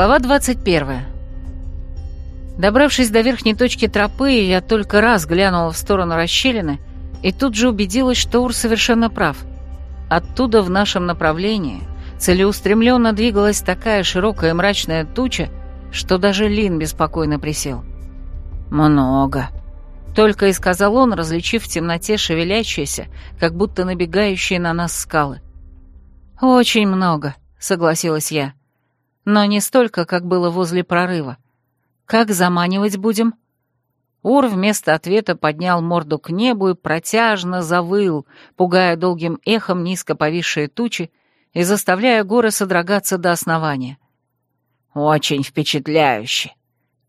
Глава 21. Добравшись до верхней точки тропы, я только раз глянула в сторону расщелины и тут же убедилась, что Ур совершенно прав. Оттуда в нашем направлении целеустремленно двигалась такая широкая мрачная туча, что даже Лин беспокойно присел. «Много», — только и сказал он, различив в темноте шевелящиеся, как будто набегающие на нас скалы. «Очень много», — согласилась я. «Но не столько, как было возле прорыва. Как заманивать будем?» Ур вместо ответа поднял морду к небу и протяжно завыл, пугая долгим эхом низко повисшие тучи и заставляя горы содрогаться до основания. «Очень впечатляюще!»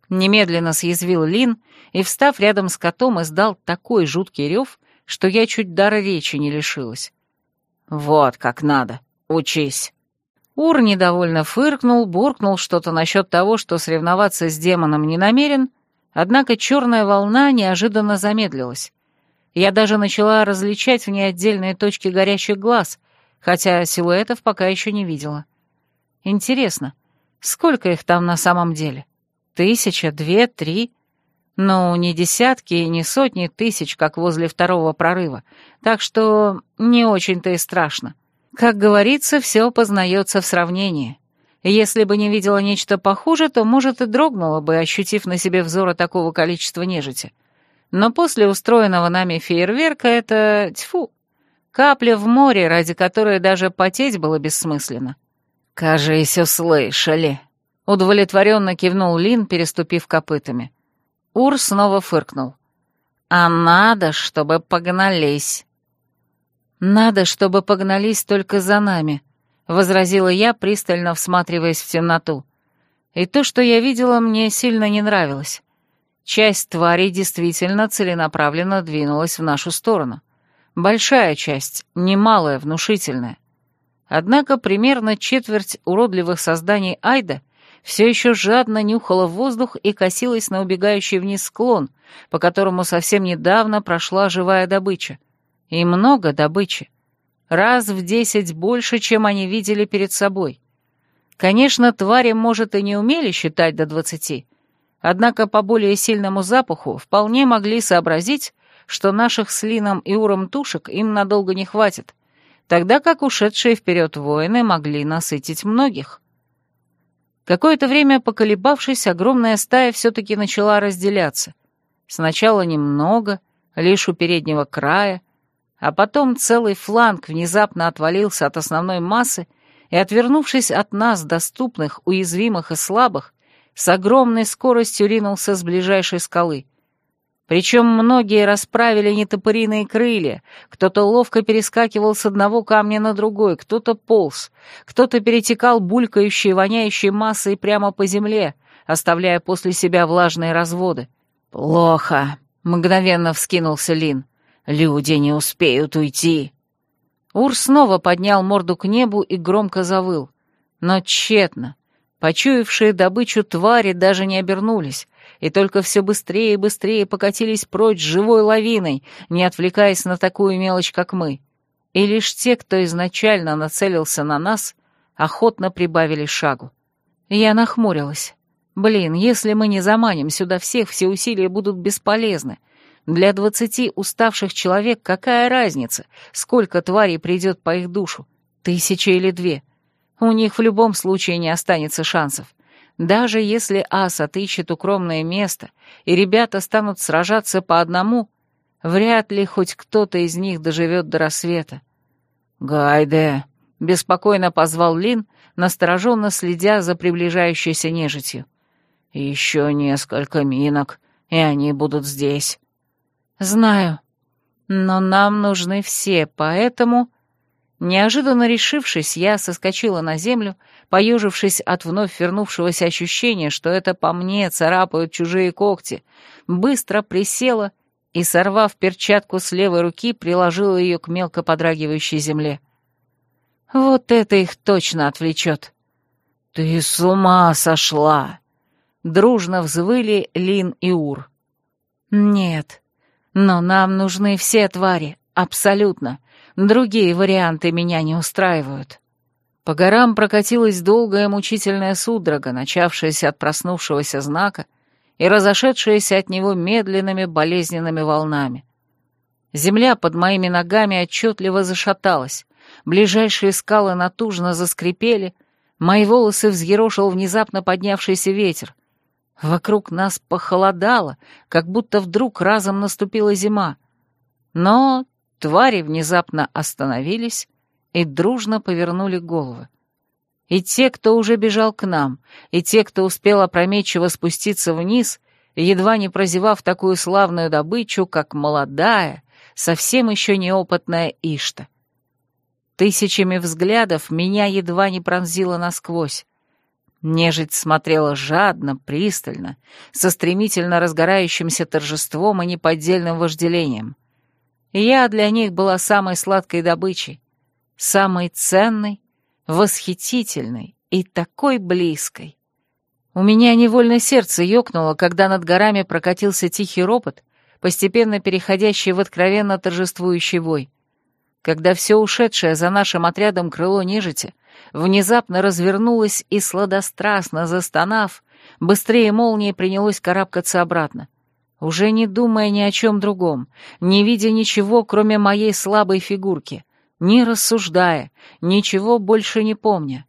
Немедленно съязвил Лин и, встав рядом с котом, издал такой жуткий рев, что я чуть дара речи не лишилась. «Вот как надо, учись!» Ур недовольно фыркнул, буркнул что-то насчет того, что соревноваться с демоном не намерен, однако черная волна неожиданно замедлилась. Я даже начала различать в ней отдельные точки горящих глаз, хотя силуэтов пока еще не видела. Интересно, сколько их там на самом деле? Тысяча, две, три? Ну, не десятки и не сотни тысяч, как возле второго прорыва, так что не очень-то и страшно. Как говорится, все познается в сравнении. Если бы не видела нечто похуже, то, может, и дрогнула бы, ощутив на себе взоры такого количества нежити. Но после устроенного нами фейерверка это... тьфу! Капля в море, ради которой даже потеть было бессмысленно. «Кажись, услышали!» — удовлетворенно кивнул Лин, переступив копытами. Ур снова фыркнул. «А надо, чтобы погнались!» «Надо, чтобы погнались только за нами», — возразила я, пристально всматриваясь в темноту. И то, что я видела, мне сильно не нравилось. Часть тварей действительно целенаправленно двинулась в нашу сторону. Большая часть, немалая, внушительная. Однако примерно четверть уродливых созданий Айда все еще жадно нюхала воздух и косилась на убегающий вниз склон, по которому совсем недавно прошла живая добыча. И много добычи. Раз в десять больше, чем они видели перед собой. Конечно, твари, может, и не умели считать до двадцати, однако по более сильному запаху вполне могли сообразить, что наших с Лином и Уром тушек им надолго не хватит, тогда как ушедшие вперед воины могли насытить многих. Какое-то время поколебавшись, огромная стая все-таки начала разделяться. Сначала немного, лишь у переднего края, а потом целый фланг внезапно отвалился от основной массы и, отвернувшись от нас, доступных, уязвимых и слабых, с огромной скоростью ринулся с ближайшей скалы. Причем многие расправили нетопыриные крылья, кто-то ловко перескакивал с одного камня на другой, кто-то полз, кто-то перетекал булькающие, воняющие массой прямо по земле, оставляя после себя влажные разводы. «Плохо», — мгновенно вскинулся Лин. Люди не успеют уйти. Ур снова поднял морду к небу и громко завыл. Но тщетно. Почуявшие добычу твари даже не обернулись, и только все быстрее и быстрее покатились прочь живой лавиной, не отвлекаясь на такую мелочь, как мы. И лишь те, кто изначально нацелился на нас, охотно прибавили шагу. Я нахмурилась. Блин, если мы не заманим сюда всех, все усилия будут бесполезны. Для двадцати уставших человек какая разница, сколько тварей придет по их душу? Тысяча или две? У них в любом случае не останется шансов. Даже если ас отыщет укромное место, и ребята станут сражаться по одному, вряд ли хоть кто-то из них доживет до рассвета. «Гайде!» — беспокойно позвал Лин, настороженно следя за приближающейся нежитью. «Еще несколько минок, и они будут здесь». «Знаю. Но нам нужны все, поэтому...» Неожиданно решившись, я соскочила на землю, поежившись от вновь вернувшегося ощущения, что это по мне царапают чужие когти, быстро присела и, сорвав перчатку с левой руки, приложила ее к мелко подрагивающей земле. Вот это их точно отвлечет. «Ты с ума сошла!» Дружно взвыли Лин и Ур. «Нет, но нам нужны все твари, абсолютно. Другие варианты меня не устраивают. По горам прокатилась долгая мучительная судорога, начавшаяся от проснувшегося знака и разошедшаяся от него медленными болезненными волнами. Земля под моими ногами отчетливо зашаталась, ближайшие скалы натужно заскрипели, мои волосы взъерошил внезапно поднявшийся ветер. Вокруг нас похолодало, как будто вдруг разом наступила зима. Но твари внезапно остановились и дружно повернули головы. И те, кто уже бежал к нам, и те, кто успел опрометчиво спуститься вниз, едва не прозевав такую славную добычу, как молодая, совсем еще неопытная Ишта. Тысячами взглядов меня едва не пронзило насквозь. Нежить смотрела жадно, пристально, со стремительно разгорающимся торжеством и неподдельным вожделением. Я для них была самой сладкой добычей, самой ценной, восхитительной и такой близкой. У меня невольно сердце ёкнуло, когда над горами прокатился тихий ропот, постепенно переходящий в откровенно торжествующий вой. Когда все ушедшее за нашим отрядом крыло нежити внезапно развернулось и, сладострастно застонав, быстрее молнии принялось карабкаться обратно. Уже не думая ни о чем другом, не видя ничего, кроме моей слабой фигурки, не рассуждая, ничего больше не помня.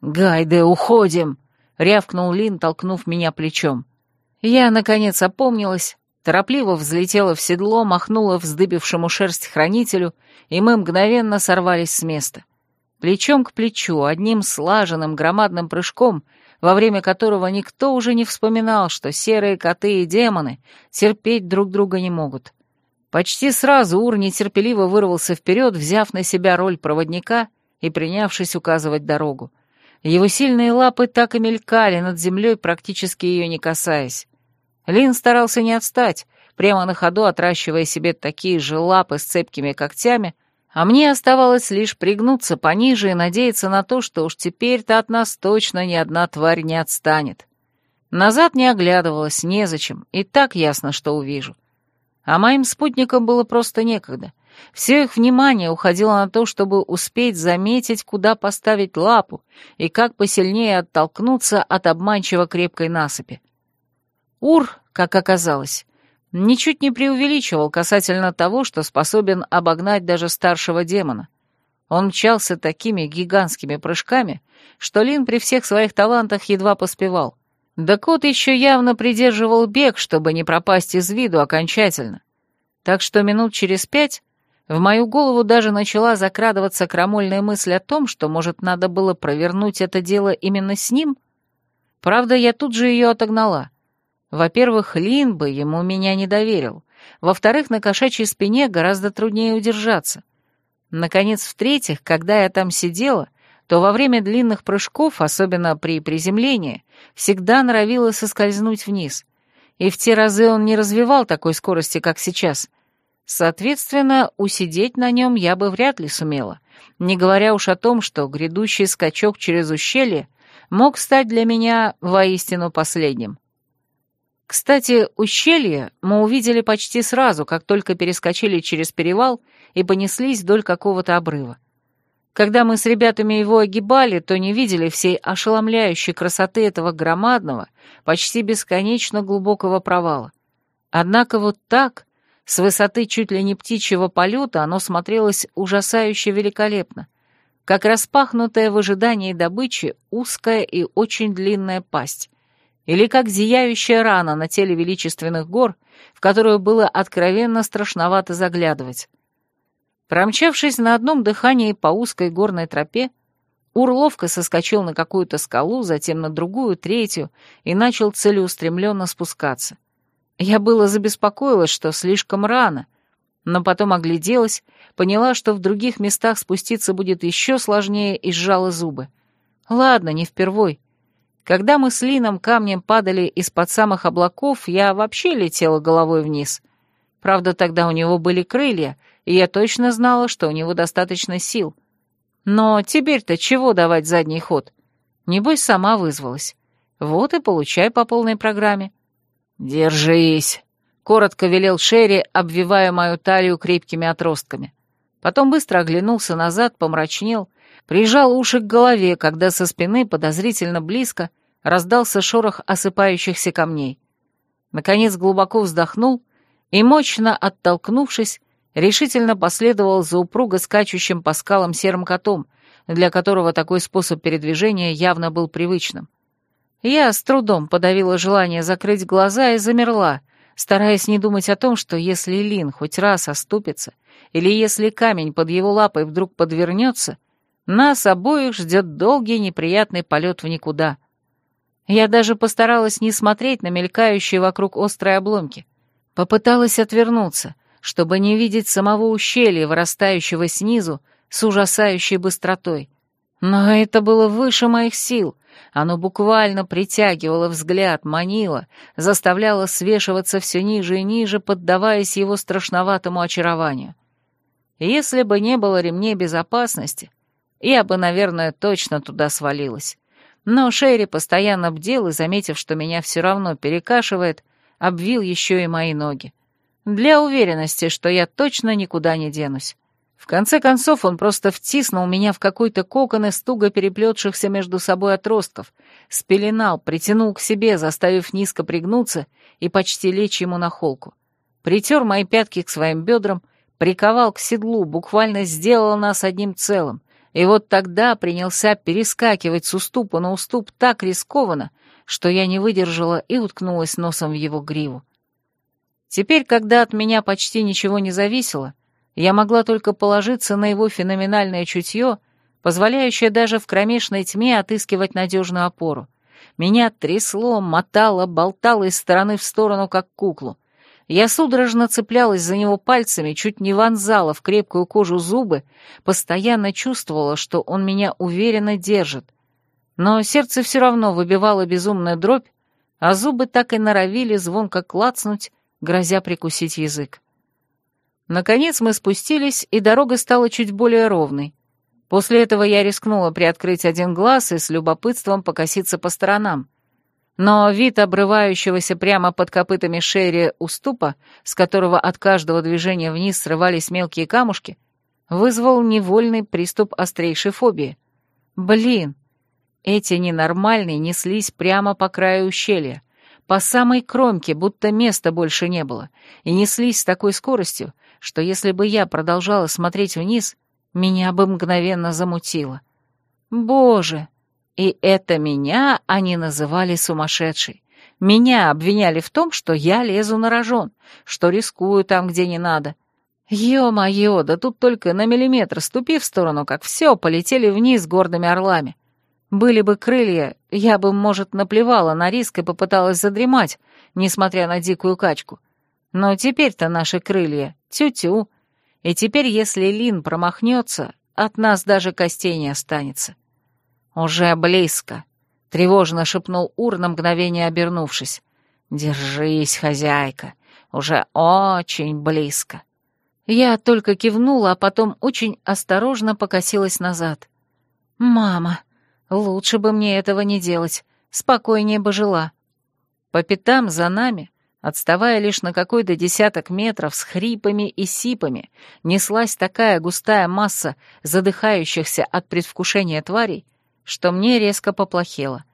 «Гайде, уходим!» — рявкнул Лин, толкнув меня плечом. Я, наконец, опомнилась, торопливо взлетела в седло, махнула вздыбившему шерсть хранителю, и мы мгновенно сорвались с места. Плечом к плечу, одним слаженным громадным прыжком, во время которого никто уже не вспоминал, что серые коты и демоны терпеть друг друга не могут. Почти сразу Ур нетерпеливо вырвался вперед, взяв на себя роль проводника и принявшись указывать дорогу. Его сильные лапы так и мелькали над землей, практически ее не касаясь. Лин старался не отстать, прямо на ходу отращивая себе такие же лапы с цепкими когтями, а мне оставалось лишь пригнуться пониже и надеяться на то, что уж теперь-то от нас точно ни одна тварь не отстанет. Назад не оглядывалась, незачем, и так ясно, что увижу. А моим спутникам было просто некогда. Все их внимание уходило на то, чтобы успеть заметить, куда поставить лапу и как посильнее оттолкнуться от обманчиво крепкой насыпи. Ур, как оказалось, ничуть не преувеличивал касательно того, что способен обогнать даже старшего демона. Он мчался такими гигантскими прыжками, что Лин при всех своих талантах едва поспевал. Да кот еще явно придерживал бег, чтобы не пропасть из виду окончательно. Так что минут через пять в мою голову даже начала закрадываться крамольная мысль о том, что, может, надо было провернуть это дело именно с ним. Правда, я тут же ее отогнала. Во-первых, Лин бы ему меня не доверил. Во-вторых, на кошачьей спине гораздо труднее удержаться. Наконец, в-третьих, когда я там сидела, то во время длинных прыжков, особенно при приземлении, всегда норовила соскользнуть вниз. И в те разы он не развивал такой скорости, как сейчас. Соответственно, усидеть на нем я бы вряд ли сумела, не говоря уж о том, что грядущий скачок через ущелье мог стать для меня воистину последним. Кстати, ущелье мы увидели почти сразу, как только перескочили через перевал и понеслись вдоль какого-то обрыва. Когда мы с ребятами его огибали, то не видели всей ошеломляющей красоты этого громадного, почти бесконечно глубокого провала. Однако вот так, с высоты чуть ли не птичьего полета, оно смотрелось ужасающе великолепно, как распахнутая в ожидании добычи узкая и очень длинная пасть или как зияющая рана на теле величественных гор, в которую было откровенно страшновато заглядывать. Промчавшись на одном дыхании по узкой горной тропе, Ур ловко соскочил на какую-то скалу, затем на другую, третью, и начал целеустремленно спускаться. Я было забеспокоилась, что слишком рано, но потом огляделась, поняла, что в других местах спуститься будет еще сложнее и сжала зубы. Ладно, не впервой. Когда мы с Лином камнем падали из-под самых облаков, я вообще летела головой вниз. Правда, тогда у него были крылья, и я точно знала, что у него достаточно сил. Но теперь-то чего давать задний ход? Небось, сама вызвалась. Вот и получай по полной программе. «Держись!» — коротко велел Шерри, обвивая мою талию крепкими отростками. Потом быстро оглянулся назад, помрачнел, прижал уши к голове, когда со спины подозрительно близко раздался шорох осыпающихся камней. Наконец глубоко вздохнул и, мощно оттолкнувшись, решительно последовал за упруго скачущим по скалам серым котом, для которого такой способ передвижения явно был привычным. Я с трудом подавила желание закрыть глаза и замерла, стараясь не думать о том, что если Лин хоть раз оступится, или если камень под его лапой вдруг подвернется, нас обоих ждет долгий неприятный полет в никуда. Я даже постаралась не смотреть на мелькающие вокруг острые обломки. Попыталась отвернуться, чтобы не видеть самого ущелья, вырастающего снизу, с ужасающей быстротой. Но это было выше моих сил. Оно буквально притягивало взгляд, манило, заставляло свешиваться все ниже и ниже, поддаваясь его страшноватому очарованию. Если бы не было ремней безопасности, я бы, наверное, точно туда свалилась. Но Шерри постоянно бдел и, заметив, что меня все равно перекашивает, обвил еще и мои ноги. Для уверенности, что я точно никуда не денусь. В конце концов он просто втиснул меня в какой-то кокон из туго переплетшихся между собой отростков, спеленал, притянул к себе, заставив низко пригнуться и почти лечь ему на холку. Притер мои пятки к своим бедрам, приковал к седлу, буквально сделал нас одним целым, и вот тогда принялся перескакивать с уступа на уступ так рискованно, что я не выдержала и уткнулась носом в его гриву. Теперь, когда от меня почти ничего не зависело, я могла только положиться на его феноменальное чутье, позволяющее даже в кромешной тьме отыскивать надежную опору. Меня трясло, мотало, болтало из стороны в сторону, как куклу. Я судорожно цеплялась за него пальцами, чуть не вонзала в крепкую кожу зубы, постоянно чувствовала, что он меня уверенно держит. Но сердце все равно выбивало безумную дробь, а зубы так и норовили звонко клацнуть, грозя прикусить язык. Наконец мы спустились, и дорога стала чуть более ровной. После этого я рискнула приоткрыть один глаз и с любопытством покоситься по сторонам но вид обрывающегося прямо под копытами Шерри уступа, с которого от каждого движения вниз срывались мелкие камушки, вызвал невольный приступ острейшей фобии. Блин, эти ненормальные неслись прямо по краю ущелья, по самой кромке, будто места больше не было, и неслись с такой скоростью, что если бы я продолжала смотреть вниз, меня бы мгновенно замутило. Боже, и это меня они называли сумасшедшей. Меня обвиняли в том, что я лезу на рожон, что рискую там, где не надо. Ё-моё, да тут только на миллиметр ступи в сторону, как все, полетели вниз гордыми орлами. Были бы крылья, я бы, может, наплевала на риск и попыталась задремать, несмотря на дикую качку. Но теперь-то наши крылья тю-тю. И теперь, если Лин промахнется, от нас даже костей не останется. «Уже близко», — тревожно шепнул Ур на мгновение обернувшись. «Держись, хозяйка, уже очень близко». Я только кивнула, а потом очень осторожно покосилась назад. «Мама, лучше бы мне этого не делать, спокойнее бы жила». По пятам за нами, отставая лишь на какой-то десяток метров с хрипами и сипами, неслась такая густая масса задыхающихся от предвкушения тварей, что мне резко поплохело.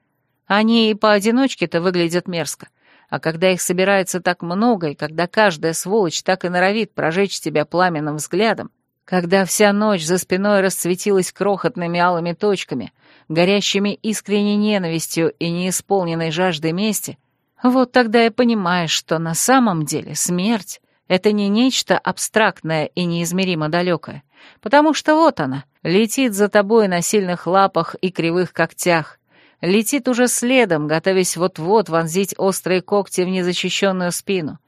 Они и поодиночке-то выглядят мерзко, а когда их собирается так много, и когда каждая сволочь так и норовит прожечь тебя пламенным взглядом, когда вся ночь за спиной расцветилась крохотными алыми точками, горящими искренней ненавистью и неисполненной жаждой мести, вот тогда и понимаешь, что на самом деле смерть — это не нечто абстрактное и неизмеримо далекое, потому что вот она, летит за тобой на сильных лапах и кривых когтях, летит уже следом, готовясь вот-вот вонзить острые когти в незащищенную спину.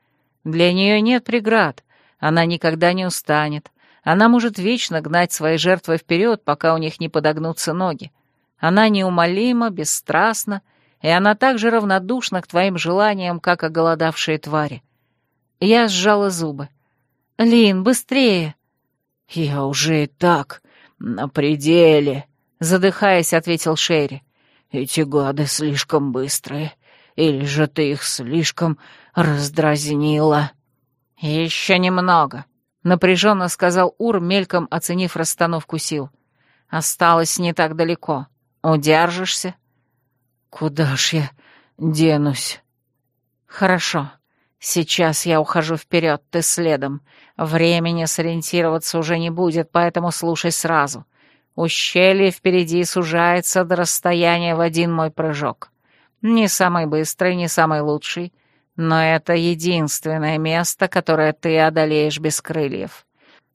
Для нее нет преград, она никогда не устанет, она может вечно гнать свои жертвы вперед, пока у них не подогнутся ноги. Она неумолима, бесстрастна, и она так же равнодушна к твоим желаниям, как оголодавшие твари. Я сжала зубы. «Лин, быстрее!» «Я уже и так на пределе», — задыхаясь, ответил Шерри. «Эти гады слишком быстрые, или же ты их слишком раздразнила?» «Еще немного», — напряженно сказал Ур, мельком оценив расстановку сил. Осталось не так далеко. Удержишься?» «Куда ж я денусь?» «Хорошо. Сейчас я ухожу вперед, ты следом. Времени сориентироваться уже не будет, поэтому слушай сразу. Ущелье впереди сужается до расстояния в один мой прыжок. Не самый быстрый, не самый лучший, но это единственное место, которое ты одолеешь без крыльев.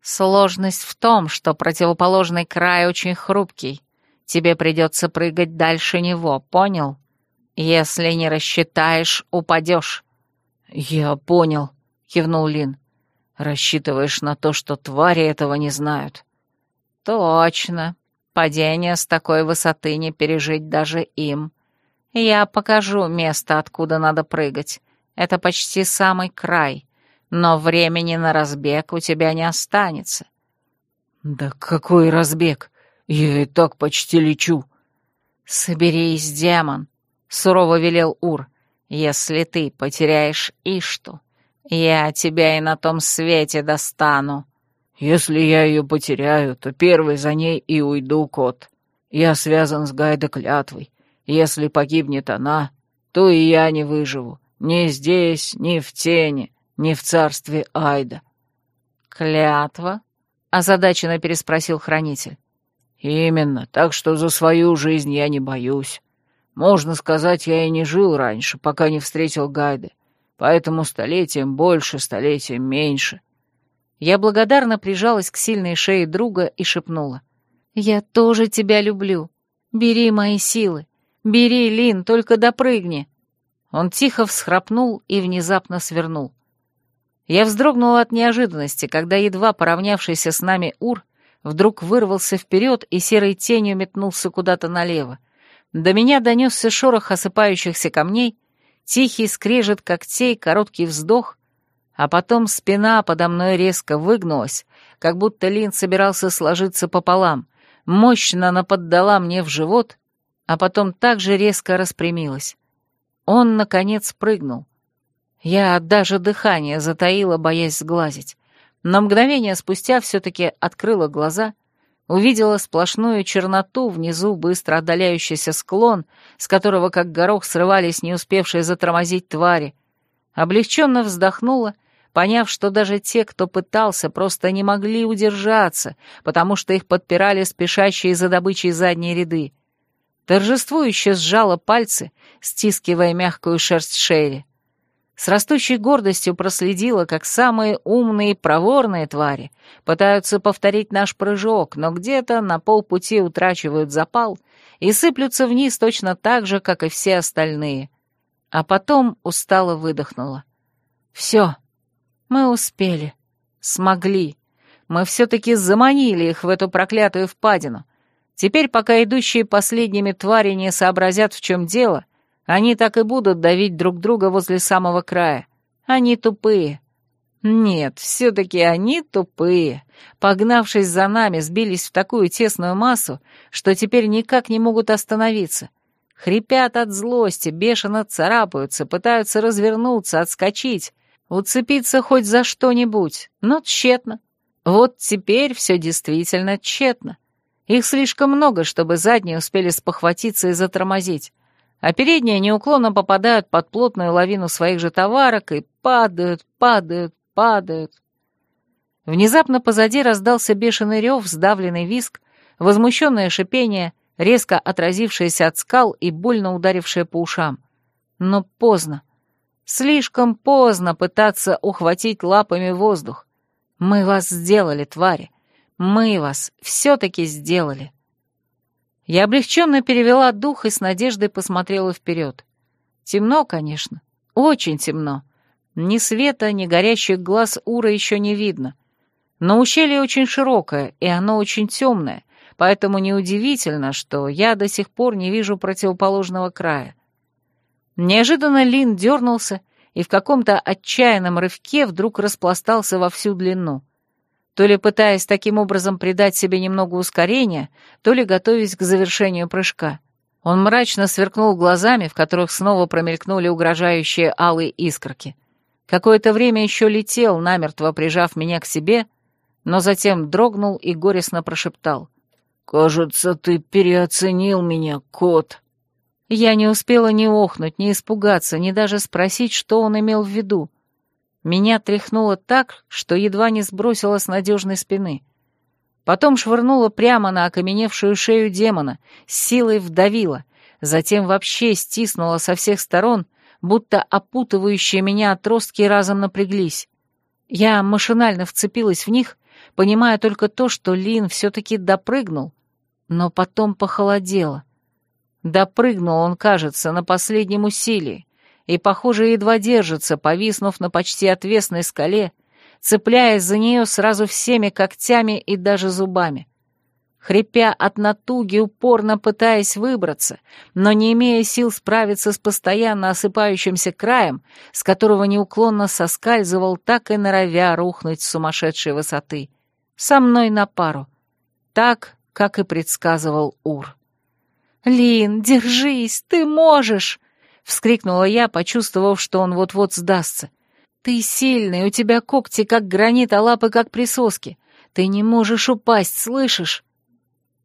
Сложность в том, что противоположный край очень хрупкий. Тебе придется прыгать дальше него, понял? Если не рассчитаешь, упадешь. «Я понял», — кивнул Лин. «Рассчитываешь на то, что твари этого не знают?» «Точно. Падение с такой высоты не пережить даже им. Я покажу место, откуда надо прыгать. Это почти самый край, но времени на разбег у тебя не останется». «Да какой разбег? Я и так почти лечу». «Соберись, демон», — сурово велел Ур. «Если ты потеряешь Ишту, я тебя и на том свете достану». «Если я ее потеряю, то первый за ней и уйду, кот. Я связан с Гайда клятвой. Если погибнет она, то и я не выживу. Ни здесь, ни в тени, ни в царстве Айда». «Клятва?» — озадаченно переспросил хранитель. «Именно, так что за свою жизнь я не боюсь. Можно сказать, я и не жил раньше, пока не встретил Гайды, поэтому столетием больше, столетием меньше». Я благодарно прижалась к сильной шее друга и шепнула. «Я тоже тебя люблю. Бери мои силы. Бери, Лин, только допрыгни». Он тихо всхрапнул и внезапно свернул. Я вздрогнула от неожиданности, когда едва поравнявшийся с нами Ур вдруг вырвался вперед и серой тенью метнулся куда-то налево. До меня донесся шорох осыпающихся камней, тихий скрежет когтей, короткий вздох, а потом спина подо мной резко выгнулась, как будто Лин собирался сложиться пополам, мощно наподдала мне в живот, а потом также резко распрямилась. Он, наконец, прыгнул. Я даже дыхание затаила, боясь сглазить. Но мгновение спустя все-таки открыла глаза, увидела сплошную черноту, внизу быстро отдаляющийся склон, с которого как горох срывались не успевшие затормозить твари, облегченно вздохнула — поняв, что даже те, кто пытался, просто не могли удержаться, потому что их подпирали спешащие за добычей задние ряды. Торжествующе сжала пальцы, стискивая мягкую шерсть Шерри. С растущей гордостью проследила, как самые умные и проворные твари пытаются повторить наш прыжок, но где-то на полпути утрачивают запал и сыплются вниз точно так же, как и все остальные. А потом устало выдохнула. «Все, мы успели. Смогли. Мы все-таки заманили их в эту проклятую впадину. Теперь, пока идущие последними твари не сообразят, в чем дело, они так и будут давить друг друга возле самого края. Они тупые. Нет, все-таки они тупые. Погнавшись за нами, сбились в такую тесную массу, что теперь никак не могут остановиться. Хрипят от злости, бешено царапаются, пытаются развернуться, отскочить, Уцепиться хоть за что-нибудь, но тщетно. Вот теперь все действительно тщетно. Их слишком много, чтобы задние успели спохватиться и затормозить, а передние неуклонно попадают под плотную лавину своих же товарок и падают, падают, падают. Внезапно позади раздался бешеный рев, сдавленный виск, возмущенное шипение, резко отразившееся от скал и больно ударившее по ушам. Но поздно. Слишком поздно пытаться ухватить лапами воздух. Мы вас сделали, твари. Мы вас все-таки сделали. Я облегченно перевела дух и с надеждой посмотрела вперед. Темно, конечно, очень темно. Ни света, ни горящих глаз Ура еще не видно. Но ущелье очень широкое, и оно очень темное, поэтому неудивительно, что я до сих пор не вижу противоположного края. Неожиданно Лин дернулся и в каком-то отчаянном рывке вдруг распластался во всю длину. То ли пытаясь таким образом придать себе немного ускорения, то ли готовясь к завершению прыжка. Он мрачно сверкнул глазами, в которых снова промелькнули угрожающие алые искорки. Какое-то время еще летел, намертво прижав меня к себе, но затем дрогнул и горестно прошептал. «Кажется, ты переоценил меня, кот». Я не успела ни охнуть, ни испугаться, ни даже спросить, что он имел в виду. Меня тряхнуло так, что едва не сбросило с надежной спины. Потом швырнуло прямо на окаменевшую шею демона, с силой вдавило, затем вообще стиснуло со всех сторон, будто опутывающие меня отростки разом напряглись. Я машинально вцепилась в них, понимая только то, что Лин все-таки допрыгнул, но потом похолодело. Допрыгнул он, кажется, на последнем усилии, и, похоже, едва держится, повиснув на почти отвесной скале, цепляясь за нее сразу всеми когтями и даже зубами. Хрипя от натуги, упорно пытаясь выбраться, но не имея сил справиться с постоянно осыпающимся краем, с которого неуклонно соскальзывал, так и норовя рухнуть с сумасшедшей высоты. Со мной на пару. Так, как и предсказывал Ур. «Лин, держись, ты можешь!» — вскрикнула я, почувствовав, что он вот-вот сдастся. «Ты сильный, у тебя когти как гранит, а лапы как присоски. Ты не можешь упасть, слышишь?»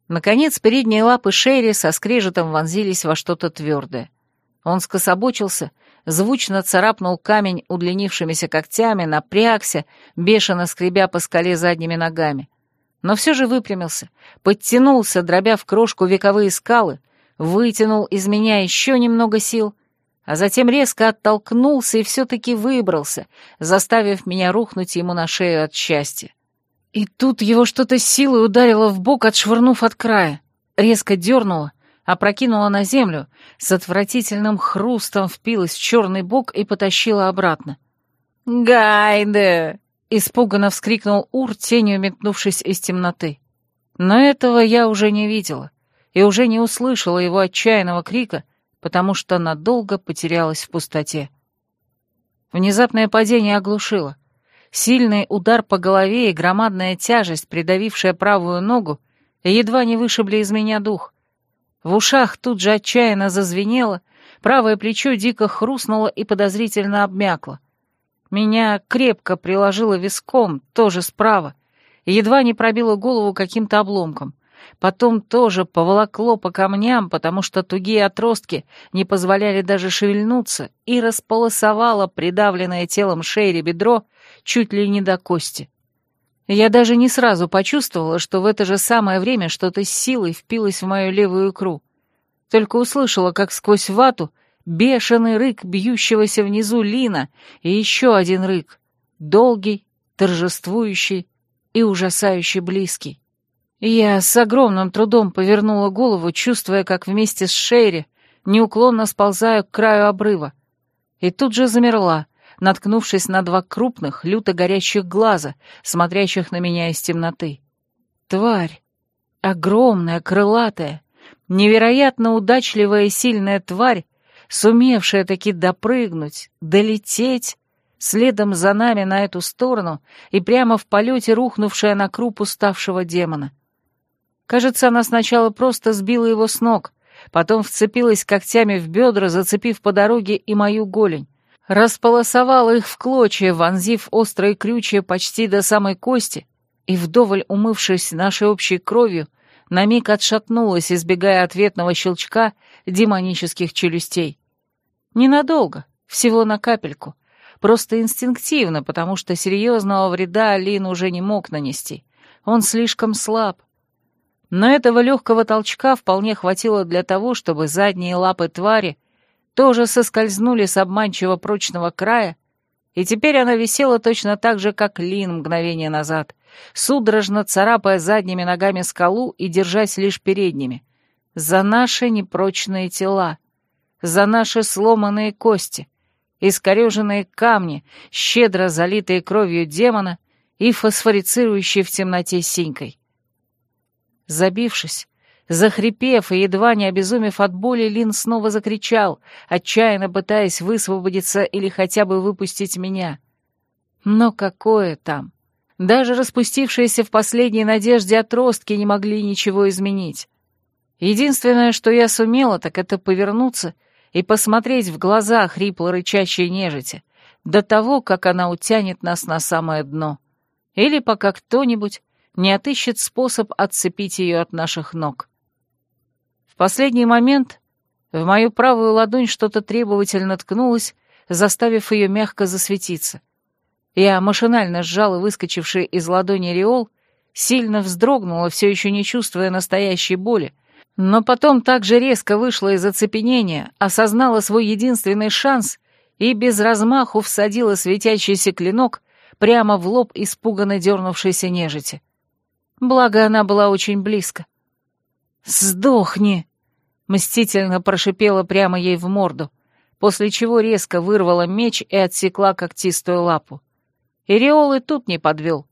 Наконец, передние лапы Шерри со скрежетом вонзились во что-то твердое. Он скособочился, звучно царапнул камень удлинившимися когтями, напрягся, бешено скребя по скале задними ногами. Но все же выпрямился, подтянулся, дробя в крошку вековые скалы, вытянул из меня еще немного сил, а затем резко оттолкнулся и все-таки выбрался, заставив меня рухнуть ему на шею от счастья. И тут его что-то силой ударило в бок, отшвырнув от края, резко дернуло, опрокинула на землю, с отвратительным хрустом впилась в черный бок и потащила обратно. «Гайде!» — испуганно вскрикнул Ур, тенью метнувшись из темноты. Но этого я уже не видела и уже не услышала его отчаянного крика, потому что надолго потерялась в пустоте. Внезапное падение оглушило. Сильный удар по голове и громадная тяжесть, придавившая правую ногу, едва не вышибли из меня дух. В ушах тут же отчаянно зазвенело, правое плечо дико хрустнуло и подозрительно обмякло. Меня крепко приложило виском, тоже справа, едва не пробило голову каким-то обломком. Потом тоже поволокло по камням, потому что тугие отростки не позволяли даже шевельнуться, и располосовало придавленное телом Шейри бедро чуть ли не до кости. Я даже не сразу почувствовала, что в это же самое время что-то с силой впилось в мою левую икру. Только услышала, как сквозь вату бешеный рык бьющегося внизу Лина и еще один рык, долгий, торжествующий и ужасающе близкий. Я с огромным трудом повернула голову, чувствуя, как вместе с Шейри неуклонно сползаю к краю обрыва. И тут же замерла, наткнувшись на два крупных, люто горящих глаза, смотрящих на меня из темноты. Тварь! Огромная, крылатая, невероятно удачливая и сильная тварь, сумевшая таки допрыгнуть, долететь, следом за нами на эту сторону и прямо в полете рухнувшая на круп уставшего демона. Кажется, она сначала просто сбила его с ног, потом вцепилась когтями в бедра, зацепив по дороге и мою голень располосовала их в клочья, вонзив острые крючья почти до самой кости, и, вдоволь умывшись нашей общей кровью, на миг отшатнулась, избегая ответного щелчка демонических челюстей. Ненадолго, всего на капельку, просто инстинктивно, потому что серьезного вреда Алин уже не мог нанести. Он слишком слаб. Но этого легкого толчка вполне хватило для того, чтобы задние лапы твари тоже соскользнули с обманчиво прочного края, и теперь она висела точно так же, как Лин мгновение назад, судорожно царапая задними ногами скалу и держась лишь передними. За наши непрочные тела, за наши сломанные кости, искореженные камни, щедро залитые кровью демона и фосфорицирующие в темноте синькой. Забившись, Захрипев и едва не обезумев от боли, Лин снова закричал, отчаянно пытаясь высвободиться или хотя бы выпустить меня. Но какое там? Даже распустившиеся в последней надежде отростки не могли ничего изменить. Единственное, что я сумела, так это повернуться и посмотреть в глаза хрипло-рычащей нежити, до того, как она утянет нас на самое дно. Или пока кто-нибудь не отыщет способ отцепить ее от наших ног. В последний момент в мою правую ладонь что-то требовательно ткнулось, заставив ее мягко засветиться. Я машинально сжала выскочивший из ладони реол, сильно вздрогнула, все еще не чувствуя настоящей боли, но потом так же резко вышла из оцепенения, осознала свой единственный шанс и без размаху всадила светящийся клинок прямо в лоб испуганно дернувшейся нежити. Благо, она была очень близко. «Сдохни!» — мстительно прошипела прямо ей в морду, после чего резко вырвала меч и отсекла когтистую лапу. Иреол и тут не подвел.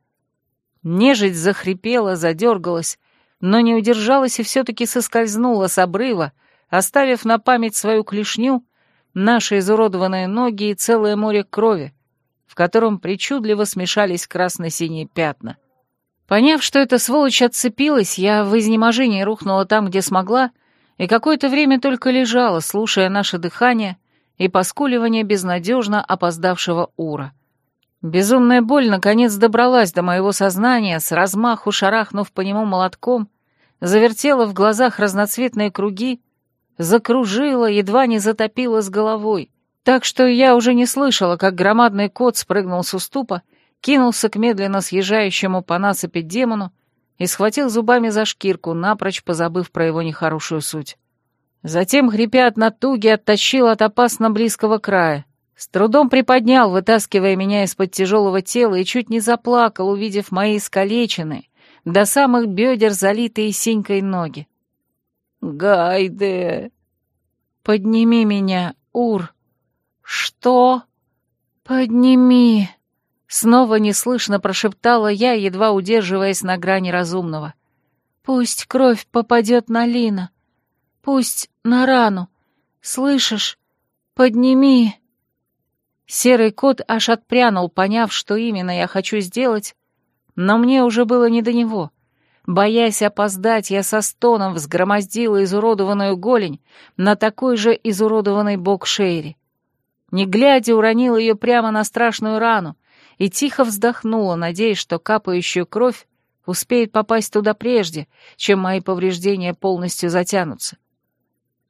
Нежить захрипела, задергалась, но не удержалась и все-таки соскользнула с обрыва, оставив на память свою клешню, наши изуродованные ноги и целое море крови, в котором причудливо смешались красно-синие пятна. Поняв, что эта сволочь отцепилась, я в изнеможении рухнула там, где смогла, и какое-то время только лежала, слушая наше дыхание и поскуливание безнадежно опоздавшего Ура. Безумная боль наконец добралась до моего сознания, с размаху шарахнув по нему молотком, завертела в глазах разноцветные круги, закружила, едва не затопила с головой, так что я уже не слышала, как громадный кот спрыгнул с уступа, кинулся к медленно съезжающему по насыпи демону и схватил зубами за шкирку, напрочь позабыв про его нехорошую суть. Затем, хрипя от натуги, оттащил от опасно близкого края, с трудом приподнял, вытаскивая меня из-под тяжелого тела, и чуть не заплакал, увидев мои искалеченные, до самых бедер залитые синькой ноги. «Гайде!» «Подними меня, Ур!» «Что?» «Подними!» Снова неслышно прошептала я, едва удерживаясь на грани разумного. «Пусть кровь попадет на Лина. Пусть на рану. Слышишь? Подними!» Серый кот аж отпрянул, поняв, что именно я хочу сделать, но мне уже было не до него. Боясь опоздать, я со стоном взгромоздила изуродованную голень на такой же изуродованный бок Шейри. Не глядя, уронила ее прямо на страшную рану и тихо вздохнула, надеясь, что капающую кровь успеет попасть туда прежде, чем мои повреждения полностью затянутся.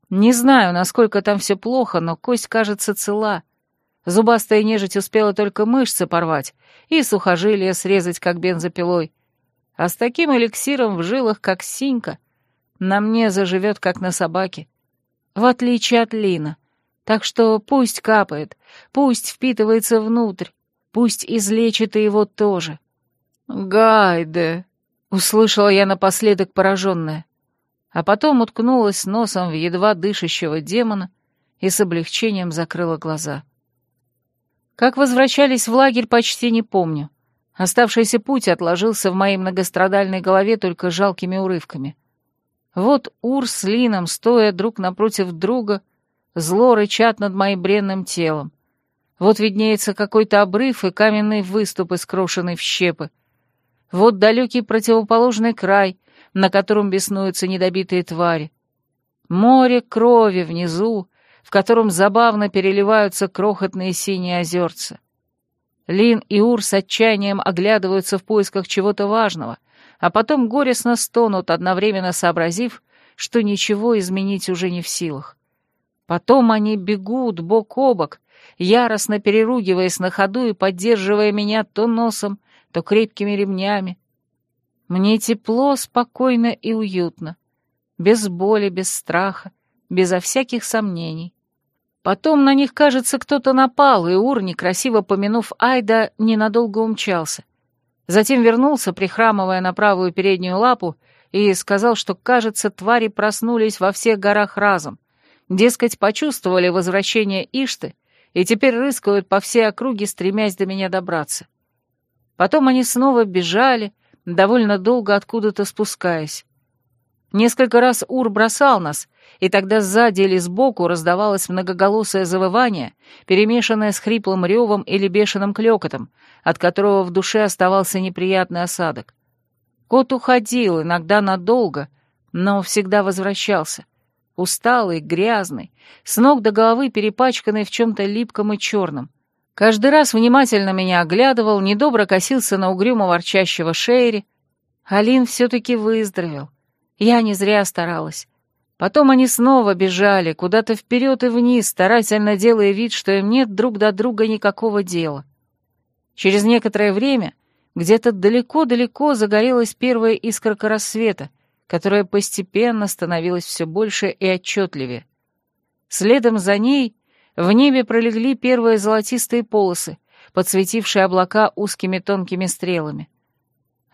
Не знаю, насколько там все плохо, но кость кажется цела — Зубастая нежить успела только мышцы порвать и сухожилия срезать, как бензопилой. А с таким эликсиром в жилах, как синька, на мне заживет, как на собаке. В отличие от Лина. Так что пусть капает, пусть впитывается внутрь, пусть излечит и его тоже. «Гайде!» — услышала я напоследок пораженная. А потом уткнулась носом в едва дышащего демона и с облегчением закрыла глаза. — как возвращались в лагерь, почти не помню. Оставшийся путь отложился в моей многострадальной голове только жалкими урывками. Вот Ур с Лином, стоя друг напротив друга, зло рычат над моим бренным телом. Вот виднеется какой-то обрыв и каменный выступ, искрошенный в щепы. Вот далекий противоположный край, на котором беснуются недобитые твари. Море крови внизу, в котором забавно переливаются крохотные синие озерца. Лин и Ур с отчаянием оглядываются в поисках чего-то важного, а потом горестно стонут, одновременно сообразив, что ничего изменить уже не в силах. Потом они бегут бок о бок, яростно переругиваясь на ходу и поддерживая меня то носом, то крепкими ремнями. Мне тепло, спокойно и уютно, без боли, без страха, безо всяких сомнений. Потом на них, кажется, кто-то напал, и Ур, некрасиво помянув Айда, ненадолго умчался. Затем вернулся, прихрамывая на правую переднюю лапу, и сказал, что, кажется, твари проснулись во всех горах разом. Дескать, почувствовали возвращение Ишты и теперь рыскают по всей округе, стремясь до меня добраться. Потом они снова бежали, довольно долго откуда-то спускаясь. Несколько раз Ур бросал нас, и тогда сзади или сбоку раздавалось многоголосое завывание, перемешанное с хриплым ревом или бешеным клёкотом, от которого в душе оставался неприятный осадок. Кот уходил, иногда надолго, но всегда возвращался. Усталый, грязный, с ног до головы перепачканный в чем-то липком и черном. Каждый раз внимательно меня оглядывал, недобро косился на угрюмо ворчащего Шейри, Алин все-таки выздоровел. Я не зря старалась. Потом они снова бежали, куда-то вперед и вниз, старательно делая вид, что им нет друг до друга никакого дела. Через некоторое время где-то далеко-далеко загорелась первая искорка рассвета, которая постепенно становилась все больше и отчетливее. Следом за ней в небе пролегли первые золотистые полосы, подсветившие облака узкими тонкими стрелами.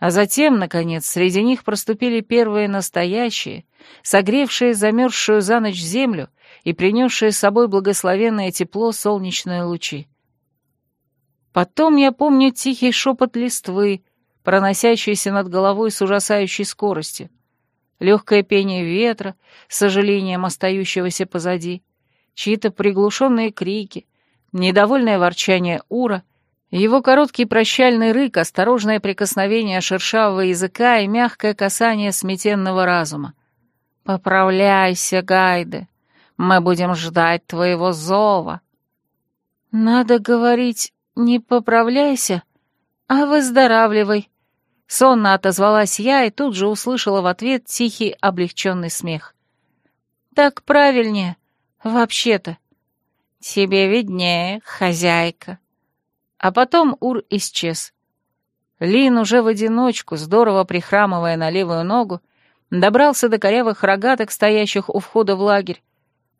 А затем, наконец, среди них проступили первые настоящие, согревшие замерзшую за ночь землю и принесшие с собой благословенное тепло солнечные лучи. Потом я помню тихий шепот листвы, проносящийся над головой с ужасающей скоростью, легкое пение ветра, сожалением остающегося позади, чьи-то приглушенные крики, недовольное ворчание ура, его короткий прощальный рык, осторожное прикосновение шершавого языка и мягкое касание сметенного разума. «Поправляйся, Гайде, мы будем ждать твоего зова». «Надо говорить, не поправляйся, а выздоравливай», — сонно отозвалась я и тут же услышала в ответ тихий облегченный смех. «Так правильнее, вообще-то». «Тебе виднее, хозяйка», а потом Ур исчез. Лин уже в одиночку, здорово прихрамывая на левую ногу, добрался до корявых рогаток, стоящих у входа в лагерь,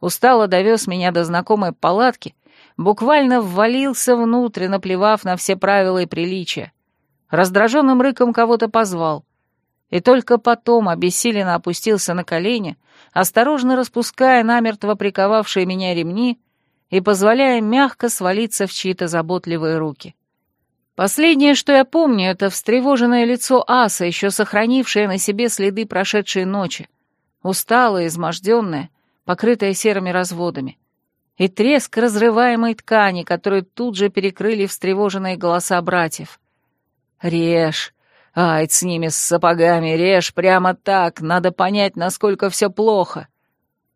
устало довез меня до знакомой палатки, буквально ввалился внутрь, наплевав на все правила и приличия. Раздраженным рыком кого-то позвал. И только потом обессиленно опустился на колени, осторожно распуская намертво приковавшие меня ремни и позволяя мягко свалиться в чьи-то заботливые руки. Последнее, что я помню, это встревоженное лицо Аса, еще сохранившее на себе следы прошедшей ночи, усталое, изможденное, покрытое серыми разводами, и треск разрываемой ткани, которую тут же перекрыли встревоженные голоса братьев. «Режь! Ай, с ними, с сапогами, режь прямо так, надо понять, насколько все плохо!»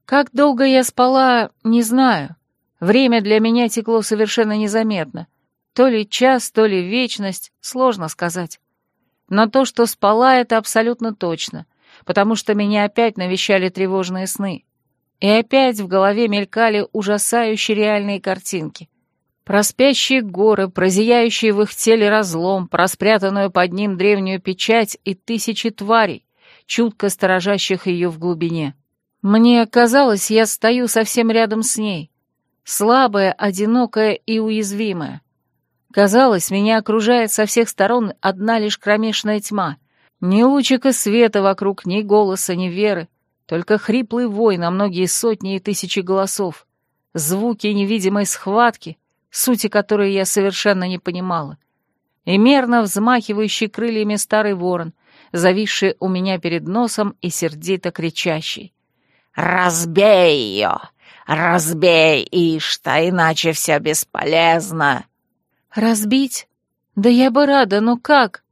Как долго я спала, не знаю. Время для меня текло совершенно незаметно. То ли час, то ли вечность, сложно сказать. Но то, что спала, это абсолютно точно, потому что меня опять навещали тревожные сны. И опять в голове мелькали ужасающие реальные картинки. Про спящие горы, про зияющий в их теле разлом, про спрятанную под ним древнюю печать и тысячи тварей, чутко сторожащих ее в глубине. Мне казалось, я стою совсем рядом с ней, слабая, одинокая и уязвимая. Казалось, меня окружает со всех сторон одна лишь кромешная тьма. Ни лучика света вокруг, ни голоса, ни веры, только хриплый вой на многие сотни и тысячи голосов, звуки невидимой схватки, сути которой я совершенно не понимала, и мерно взмахивающий крыльями старый ворон, зависший у меня перед носом и сердито кричащий. «Разбей ее! «Разбей, Ишта, иначе все бесполезно!» «Разбить? Да я бы рада, но как?»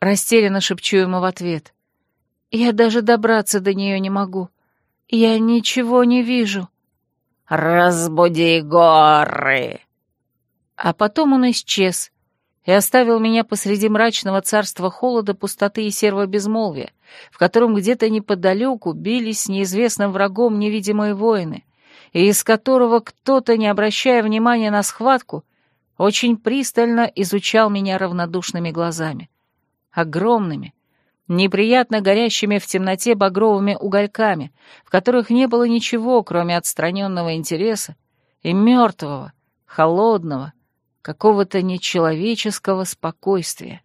Растерянно шепчу ему в ответ. «Я даже добраться до нее не могу. Я ничего не вижу». «Разбуди горы!» А потом он исчез и оставил меня посреди мрачного царства холода, пустоты и серого безмолвия, в котором где-то неподалеку бились неизвестным врагом невидимые воины и из которого кто-то, не обращая внимания на схватку, очень пристально изучал меня равнодушными глазами. Огромными, неприятно горящими в темноте багровыми угольками, в которых не было ничего, кроме отстраненного интереса и мертвого, холодного, какого-то нечеловеческого спокойствия.